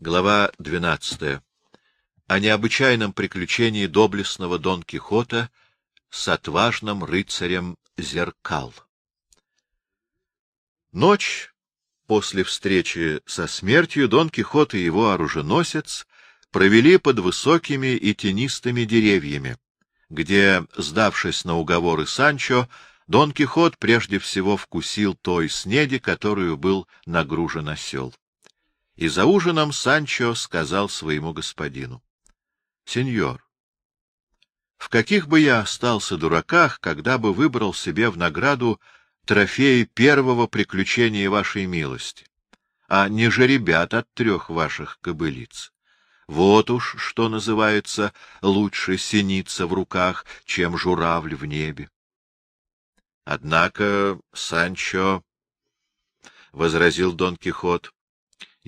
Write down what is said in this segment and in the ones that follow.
Глава двенадцатая. О необычайном приключении доблестного Дон Кихота с отважным рыцарем Зеркал. Ночь после встречи со смертью Дон Кихот и его оруженосец провели под высокими и тенистыми деревьями, где, сдавшись на уговоры Санчо, Дон Кихот прежде всего вкусил той снеди, которую был нагружен осел. И за ужином Санчо сказал своему господину. — Сеньор, в каких бы я остался дураках, когда бы выбрал себе в награду трофеи первого приключения вашей милости, а не жеребят от трех ваших кобылиц? Вот уж, что называется, лучше синица в руках, чем журавль в небе. Однако, Санчо, — возразил Дон Кихот,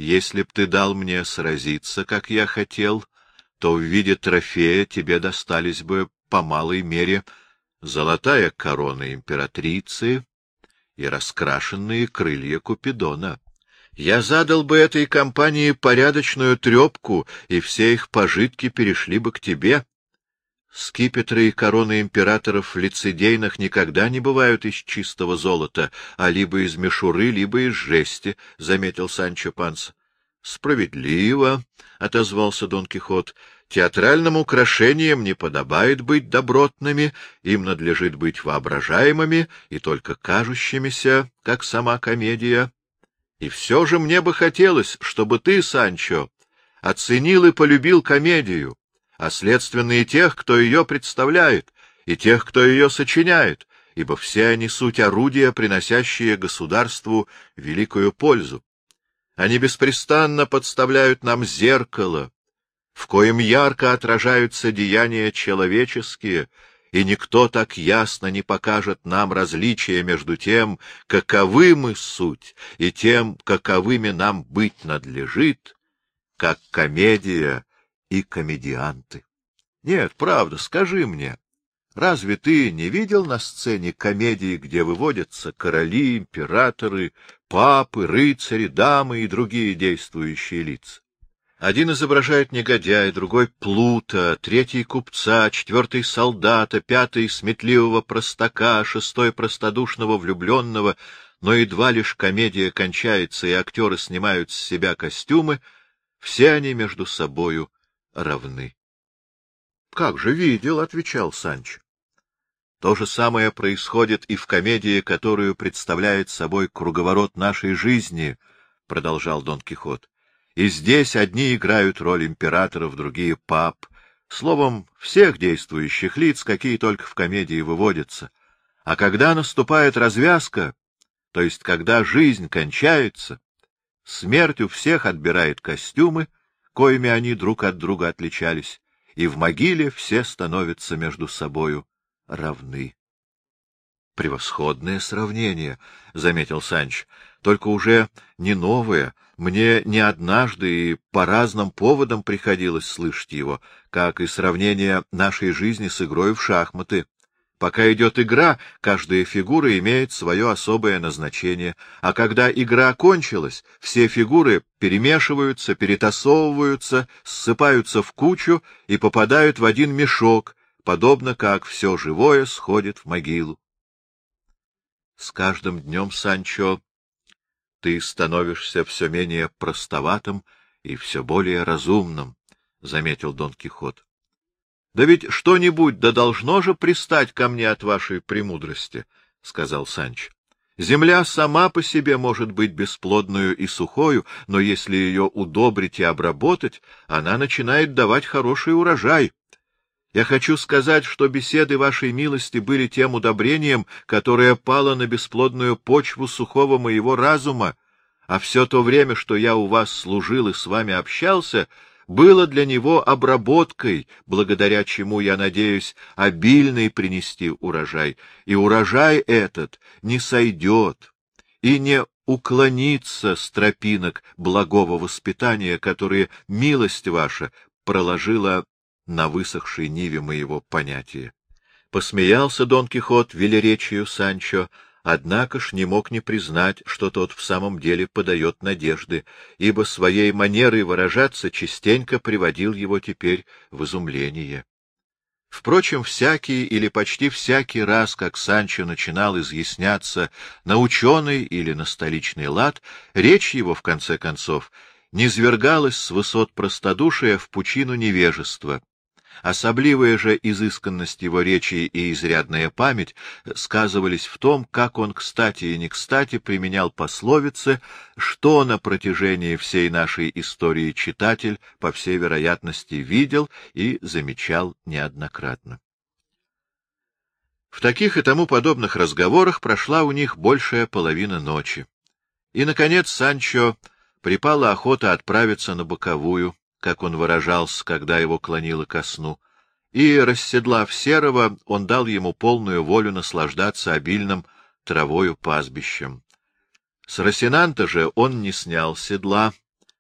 если б ты дал мне сразиться, как я хотел, то в виде трофея тебе достались бы по малой мере золотая корона императрицы и раскрашенные крылья Купидона. Я задал бы этой компании порядочную трепку, и все их пожитки перешли бы к тебе. Скипетры и короны императоров лицедейных никогда не бывают из чистого золота, а либо из мишуры, либо из жести, — заметил Санчо Панса. — Справедливо, — отозвался Дон Кихот. — Театральным украшениям не подобает быть добротными, им надлежит быть воображаемыми и только кажущимися, как сама комедия. И все же мне бы хотелось, чтобы ты, Санчо, оценил и полюбил комедию а следственно и тех, кто ее представляет, и тех, кто ее сочиняет, ибо все они суть орудия, приносящие государству великую пользу. Они беспрестанно подставляют нам зеркало, в коем ярко отражаются деяния человеческие, и никто так ясно не покажет нам различия между тем, каковы мы суть, и тем, каковыми нам быть надлежит, как комедия и комедианты. Нет, правда, скажи мне, разве ты не видел на сцене комедии, где выводятся короли, императоры, папы, рыцари, дамы и другие действующие лица? Один изображает негодяя, другой — плута, третий — купца, четвертый — солдата, пятый — сметливого простака, шестой — простодушного влюбленного, но едва лишь комедия кончается и актеры снимают с себя костюмы, все они между собою равны. — Как же видел, — отвечал Санч. То же самое происходит и в комедии, которую представляет собой круговорот нашей жизни, — продолжал Дон Кихот. И здесь одни играют роль императоров, другие — пап, словом, всех действующих лиц, какие только в комедии выводятся. А когда наступает развязка, то есть когда жизнь кончается, смерть у всех отбирает костюмы — коими они друг от друга отличались, и в могиле все становятся между собою равны. — Превосходное сравнение, — заметил Санч, — только уже не новое. Мне не однажды и по разным поводам приходилось слышать его, как и сравнение нашей жизни с игрой в шахматы. Пока идет игра, каждая фигура имеет свое особое назначение, а когда игра окончилась, все фигуры перемешиваются, перетасовываются, ссыпаются в кучу и попадают в один мешок, подобно как все живое сходит в могилу. С каждым днем, Санчо, ты становишься все менее простоватым и все более разумным, — заметил Дон Кихот. Да ведь что-нибудь да должно же пристать ко мне от вашей премудрости, — сказал Санч. Земля сама по себе может быть бесплодную и сухою, но если ее удобрить и обработать, она начинает давать хороший урожай. Я хочу сказать, что беседы вашей милости были тем удобрением, которое пало на бесплодную почву сухого моего разума, а все то время, что я у вас служил и с вами общался, было для него обработкой, благодаря чему, я надеюсь, обильный принести урожай, и урожай этот не сойдет и не уклонится с тропинок благого воспитания, которые милость ваша проложила на высохшей ниве моего понятия. Посмеялся Дон Кихот велеречию Санчо, однако ж не мог не признать, что тот в самом деле подает надежды, ибо своей манерой выражаться частенько приводил его теперь в изумление. Впрочем, всякий или почти всякий раз, как Санчо начинал изъясняться на ученый или на столичный лад, речь его, в конце концов, низвергалась с высот простодушия в пучину невежества, Особливая же изысканность его речи и изрядная память сказывались в том, как он кстати и не кстати применял пословицы, что на протяжении всей нашей истории читатель, по всей вероятности, видел и замечал неоднократно. В таких и тому подобных разговорах прошла у них большая половина ночи. И, наконец, Санчо припала охота отправиться на боковую, как он выражался, когда его клонило ко сну, и, расседлав серого, он дал ему полную волю наслаждаться обильным травою пастбищем. С Росинанта же он не снял седла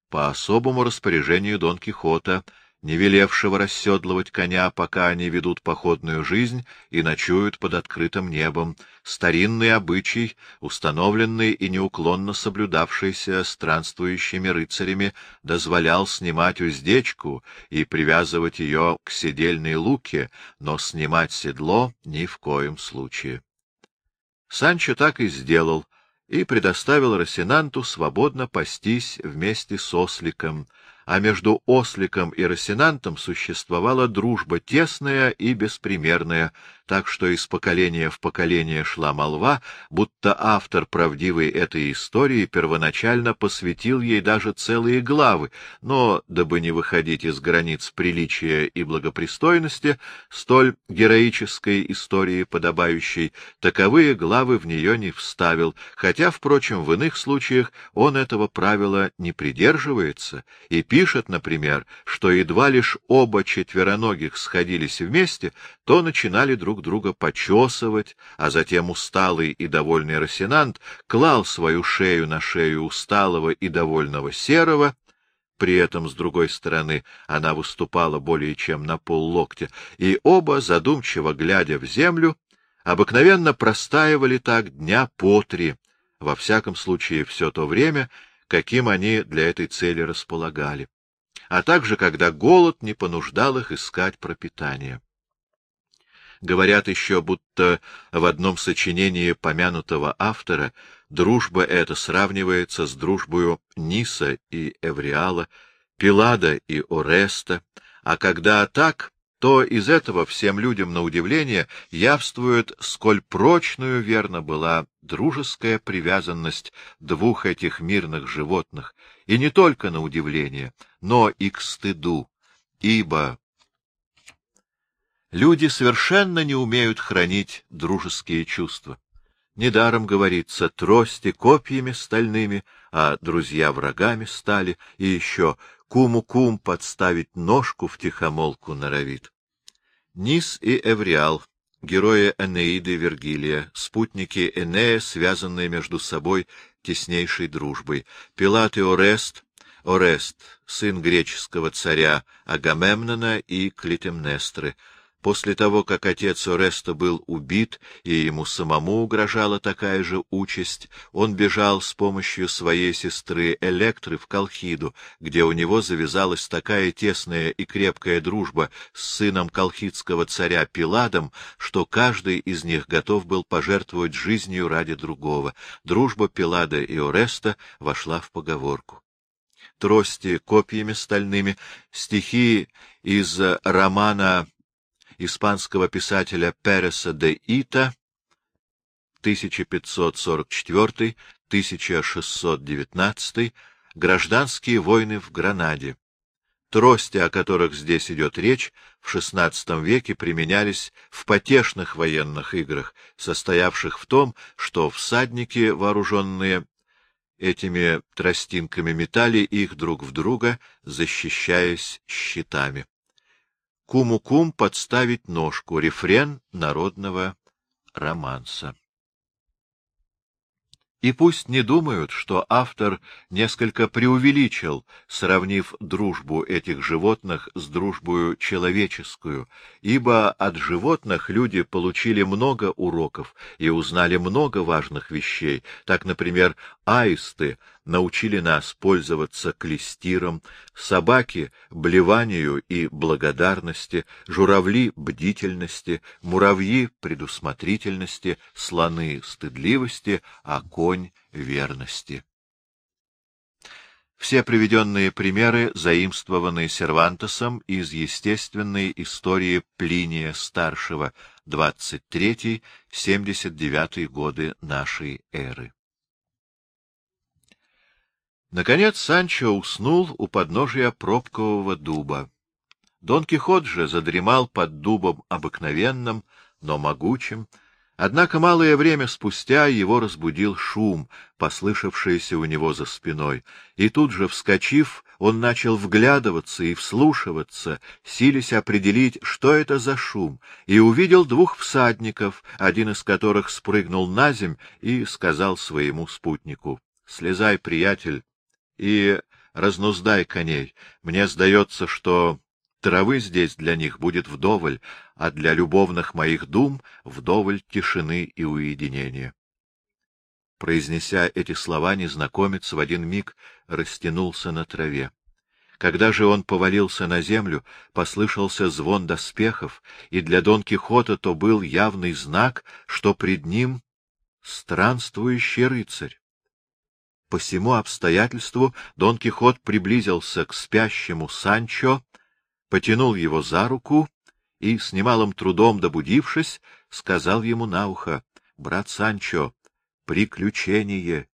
по особому распоряжению Дон Кихота, не велевшего расседлывать коня, пока они ведут походную жизнь и ночуют под открытым небом, старинный обычай, установленный и неуклонно соблюдавшийся странствующими рыцарями, дозволял снимать уздечку и привязывать ее к седельной луке, но снимать седло ни в коем случае. Санчо так и сделал — и предоставил Росинанту свободно пастись вместе с осликом — а между осликом и росинантом существовала дружба тесная и беспримерная, так что из поколения в поколение шла молва, будто автор правдивой этой истории первоначально посвятил ей даже целые главы, но, дабы не выходить из границ приличия и благопристойности, столь героической истории подобающей, таковые главы в нее не вставил, хотя, впрочем, в иных случаях он этого правила не придерживается и пишет, пишет, например, что едва лишь оба четвероногих сходились вместе, то начинали друг друга почесывать, а затем усталый и довольный Росинант клал свою шею на шею усталого и довольного Серого, при этом, с другой стороны, она выступала более чем на поллоктя, и оба, задумчиво глядя в землю, обыкновенно простаивали так дня по три, во всяком случае все то время, каким они для этой цели располагали, а также когда голод не понуждал их искать пропитание. Говорят еще, будто в одном сочинении помянутого автора дружба эта сравнивается с дружбою Ниса и Эвриала, Пилада и Ореста, а когда так, то из этого всем людям на удивление явствует, сколь прочную верно была дружеская привязанность двух этих мирных животных, и не только на удивление, но и к стыду, ибо люди совершенно не умеют хранить дружеские чувства. Недаром говорится, трости копьями стальными, а друзья врагами стали, и еще куму-кум подставить ножку в тихомолку норовит. Нис и Эвриал, герои Энеиды Вергилия, спутники Энея, связанные между собой теснейшей дружбой, Пилат и Орест, Орест, сын греческого царя Агамемнона и Клитемнестры, После того, как отец Ореста был убит, и ему самому угрожала такая же участь, он бежал с помощью своей сестры Электры в Колхиду, где у него завязалась такая тесная и крепкая дружба с сыном колхидского царя Пиладом, что каждый из них готов был пожертвовать жизнью ради другого. Дружба Пилада и Ореста вошла в поговорку трости копьями стальными, стихи из романа испанского писателя Переса де Ита 1544-1619 «Гражданские войны в Гранаде». Трости, о которых здесь идет речь, в XVI веке применялись в потешных военных играх, состоявших в том, что всадники, вооруженные этими тростинками, метали их друг в друга, защищаясь щитами. Куму-кум подставить ножку. Рефрен народного романса. И пусть не думают, что автор несколько преувеличил, сравнив дружбу этих животных с дружбою человеческую, ибо от животных люди получили много уроков и узнали много важных вещей. Так, например, аисты научили нас пользоваться клестиром, собаки — блеванию и благодарности, журавли — бдительности, муравьи — предусмотрительности, слоны — стыдливости, а конь — верности. Все приведенные примеры заимствованы Сервантесом из естественной истории Плиния Старшего, 23-79 годы нашей эры. Наконец Санчо уснул у подножия пробкового дуба. Дон Кихот же задремал под дубом обыкновенным, но могучим, однако малое время спустя его разбудил шум, послышавшийся у него за спиной, и тут же, вскочив, он начал вглядываться и вслушиваться, силясь определить, что это за шум, и увидел двух всадников, один из которых спрыгнул на земь и сказал своему спутнику — Слезай, приятель, и разнуздай коней. Мне сдается, что травы здесь для них будет вдоволь, а для любовных моих дум вдоволь тишины и уединения. Произнеся эти слова, незнакомец в один миг растянулся на траве. Когда же он повалился на землю, послышался звон доспехов, и для Дон Кихота то был явный знак, что пред ним странствующий рыцарь. По всему обстоятельству Дон Кихот приблизился к спящему Санчо, потянул его за руку и, с немалым трудом добудившись, сказал ему на ухо, — Брат Санчо, приключение.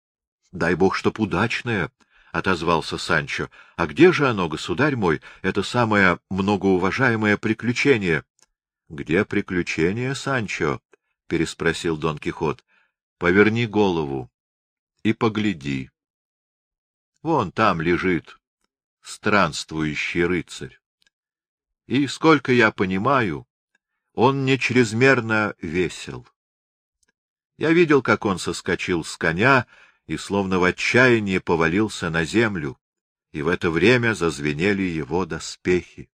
— Дай бог, чтоб удачное, — отозвался Санчо. — А где же оно, государь мой, это самое многоуважаемое приключение? — Где приключение, Санчо? — переспросил Дон Кихот. — Поверни голову и погляди. Вон там лежит странствующий рыцарь. И, сколько я понимаю, он не чрезмерно весел. Я видел, как он соскочил с коня и, словно в отчаянии, повалился на землю, и в это время зазвенели его доспехи.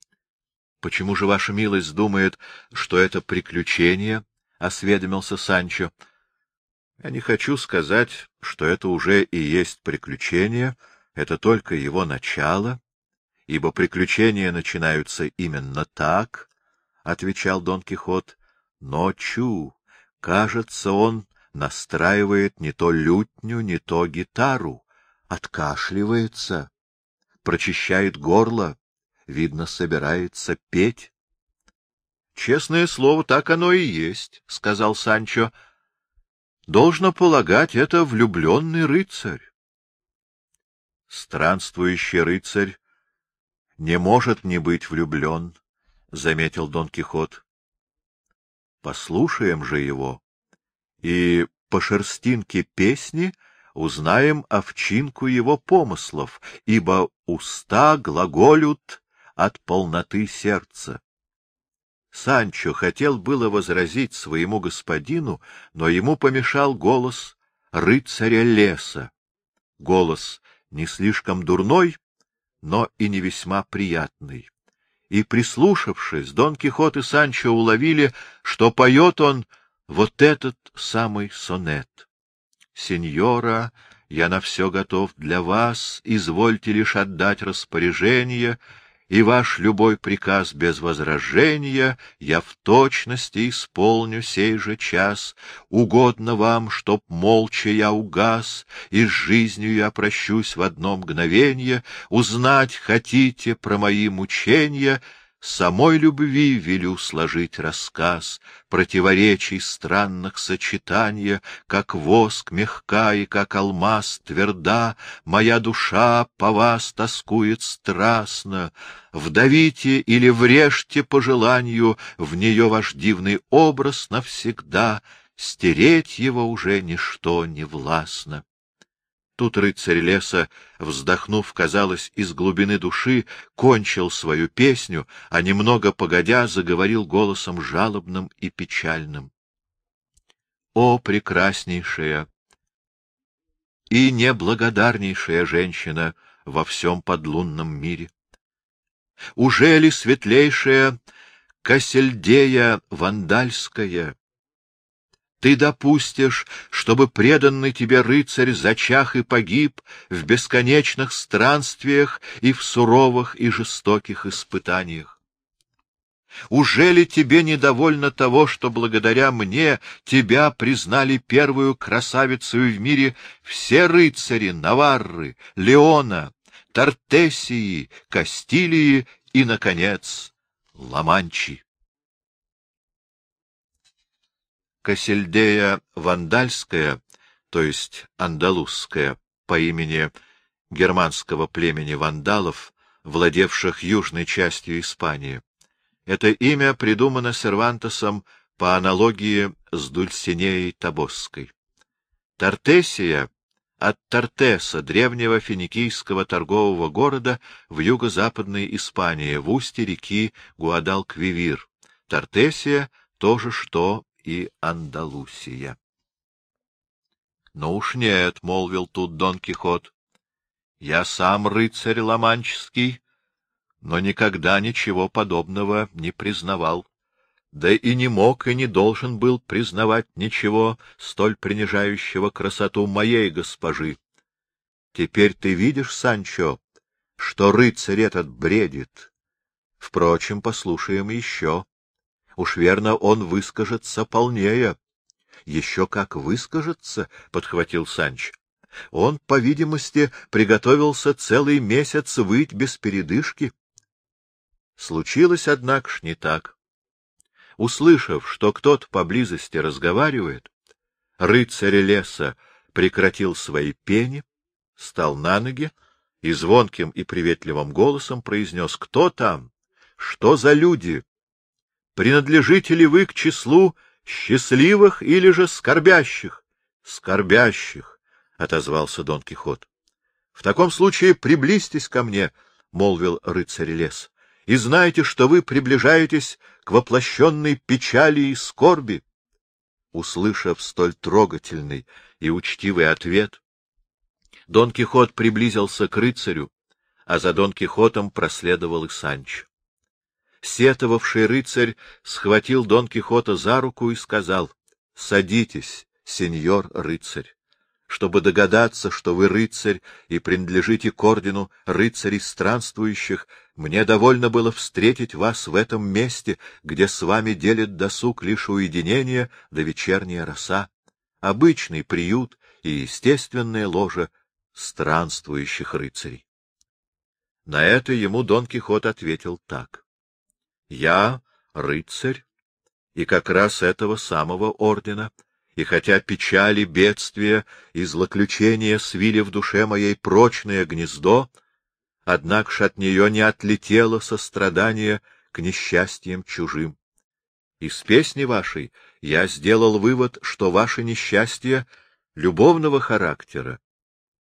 — Почему же ваша милость думает, что это приключение? — осведомился Санчо. Я не хочу сказать, что это уже и есть приключение, это только его начало, ибо приключения начинаются именно так, — отвечал Дон Кихот, — но чу, кажется, он настраивает не то лютню, не то гитару, откашливается, прочищает горло, видно, собирается петь. — Честное слово, так оно и есть, — сказал Санчо, — Должно полагать, это влюбленный рыцарь. Странствующий рыцарь не может не быть влюблен, — заметил Дон Кихот. Послушаем же его, и по шерстинке песни узнаем овчинку его помыслов, ибо уста глаголют от полноты сердца. Санчо хотел было возразить своему господину, но ему помешал голос рыцаря леса. Голос не слишком дурной, но и не весьма приятный. И, прислушавшись, Дон Кихот и Санчо уловили, что поет он вот этот самый сонет. «Сеньора, я на все готов для вас, извольте лишь отдать распоряжение, и ваш любой приказ без возражения я в точности исполню сей же час. Угодно вам, чтоб молча я угас, и с жизнью я прощусь в одно мгновенье, узнать хотите про мои мучения — Самой любви велю сложить рассказ, Противоречий странных сочетания, Как воск мягка и как алмаз тверда, Моя душа по вас тоскует страстно. Вдавите или врежьте по желанию В нее ваш дивный образ навсегда, Стереть его уже ничто не властно. Тут рыцарь леса, вздохнув, казалось, из глубины души, кончил свою песню, а немного погодя заговорил голосом жалобным и печальным. о прекраснейшая и неблагодарнейшая женщина во всем подлунном мире! Уже ли светлейшая Кассельдея Вандальская ты допустишь, чтобы преданный тебе рыцарь зачах и погиб в бесконечных странствиях и в суровых и жестоких испытаниях? Уже ли тебе недовольно того, что благодаря мне тебя признали первую красавицу в мире все рыцари Наварры, Леона, Тартесии, Кастилии и, наконец, Ламанчи? Кассельдея Вандальская, то есть андалузская, по имени германского племени вандалов, владевших южной частью Испании. Это имя придумано Сервантесом по аналогии с Дульсинеей Табосской. Тартесия от Тартеса, древнего финикийского торгового города в юго-западной Испании, в устье реки Гуадалквивир. Тартесия — то же, что и Андалусия. — Ну уж нет, — молвил тут Дон Кихот, — я сам рыцарь ломанческий, но никогда ничего подобного не признавал, да и не мог и не должен был признавать ничего столь принижающего красоту моей госпожи. Теперь ты видишь, Санчо, что рыцарь этот бредит. Впрочем, послушаем еще. Уж верно, он выскажется полнее. — Еще как выскажется, — подхватил Санч. Он, по видимости, приготовился целый месяц выть без передышки. Случилось, однако ж, не так. Услышав, что кто-то поблизости разговаривает, рыцарь леса прекратил свои пени, стал на ноги и звонким и приветливым голосом произнес «Кто там? Что за люди?» Принадлежите ли вы к числу счастливых или же скорбящих? — Скорбящих, — отозвался Дон Кихот. — В таком случае приблизьтесь ко мне, — молвил рыцарь лес, — и знайте, что вы приближаетесь к воплощенной печали и скорби. Услышав столь трогательный и учтивый ответ, Дон Кихот приблизился к рыцарю, а за Дон Кихотом проследовал и Санч сетовавший рыцарь схватил Дон Кихота за руку и сказал, — Садитесь, сеньор рыцарь. Чтобы догадаться, что вы рыцарь и принадлежите к ордену рыцарей странствующих, мне довольно было встретить вас в этом месте, где с вами делит досуг лишь уединение да вечерняя роса, обычный приют и естественное ложе странствующих рыцарей. На это ему Дон Кихот ответил так. Я рыцарь, и как раз этого самого ордена, и хотя печали, бедствия и злоключения свили в душе моей прочное гнездо, однако ж от нее не отлетело сострадание к несчастьям чужим. Из песни вашей я сделал вывод, что ваши несчастья любовного характера,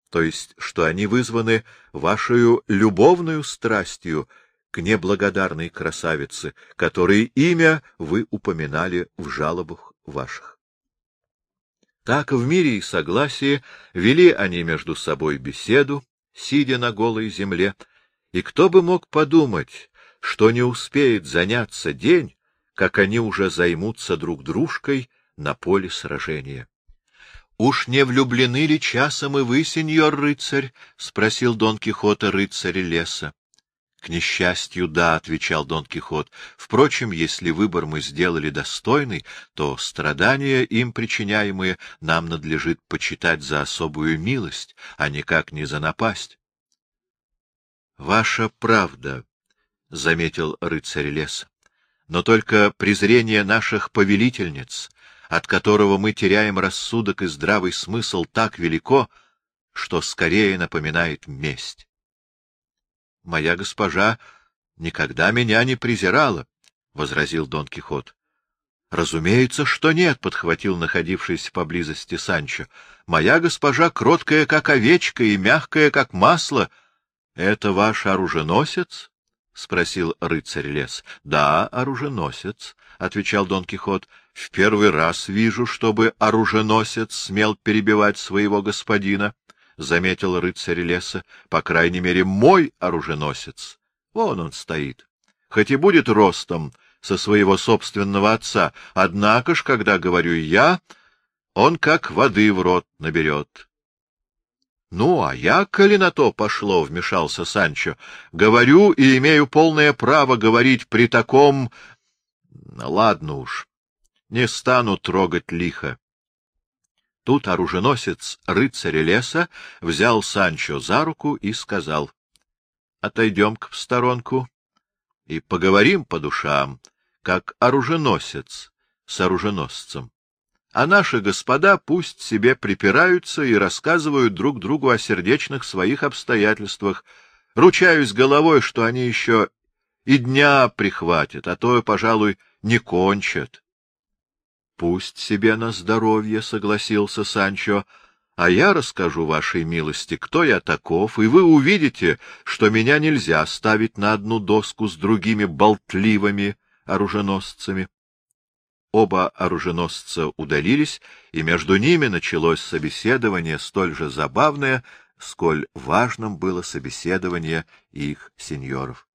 то есть что они вызваны вашей любовную страстью к неблагодарной красавице, которой имя вы упоминали в жалобах ваших. Так в мире и согласии вели они между собой беседу, сидя на голой земле, и кто бы мог подумать, что не успеет заняться день, как они уже займутся друг дружкой на поле сражения. — Уж не влюблены ли часом и вы, сеньор рыцарь? — спросил Дон Кихота рыцарь леса. — К несчастью, да, — отвечал Дон Кихот. — Впрочем, если выбор мы сделали достойный, то страдания, им причиняемые, нам надлежит почитать за особую милость, а никак не за напасть. — Ваша правда, — заметил рыцарь леса, — но только презрение наших повелительниц, от которого мы теряем рассудок и здравый смысл, так велико, что скорее напоминает месть. — Моя госпожа никогда меня не презирала, — возразил Дон Кихот. — Разумеется, что нет, — подхватил находившийся поблизости Санчо. — Моя госпожа кроткая, как овечка, и мягкая, как масло. — Это ваш оруженосец? — спросил рыцарь лес. — Да, оруженосец, — отвечал Дон Кихот. — В первый раз вижу, чтобы оруженосец смел перебивать своего господина, — заметил рыцарь леса, — по крайней мере, мой оруженосец. Вон он стоит. Хоть и будет ростом со своего собственного отца, однако ж, когда говорю я, он как воды в рот наберет. — Ну, а я, коли на то пошло, — вмешался Санчо, — говорю и имею полное право говорить при таком... Ладно уж, не стану трогать лихо. Тут оруженосец рыцаря леса взял Санчо за руку и сказал, — Отойдем-ка в сторонку и поговорим по душам, как оруженосец с оруженосцем. А наши господа пусть себе припираются и рассказывают друг другу о сердечных своих обстоятельствах. Ручаюсь головой, что они еще и дня прихватят, а то, пожалуй, не кончат. Пусть себе на здоровье, — согласился Санчо, — а я расскажу вашей милости, кто я таков, и вы увидите, что меня нельзя ставить на одну доску с другими болтливыми оруженосцами. Оба оруженосца удалились, и между ними началось собеседование столь же забавное, сколь важным было собеседование их сеньоров.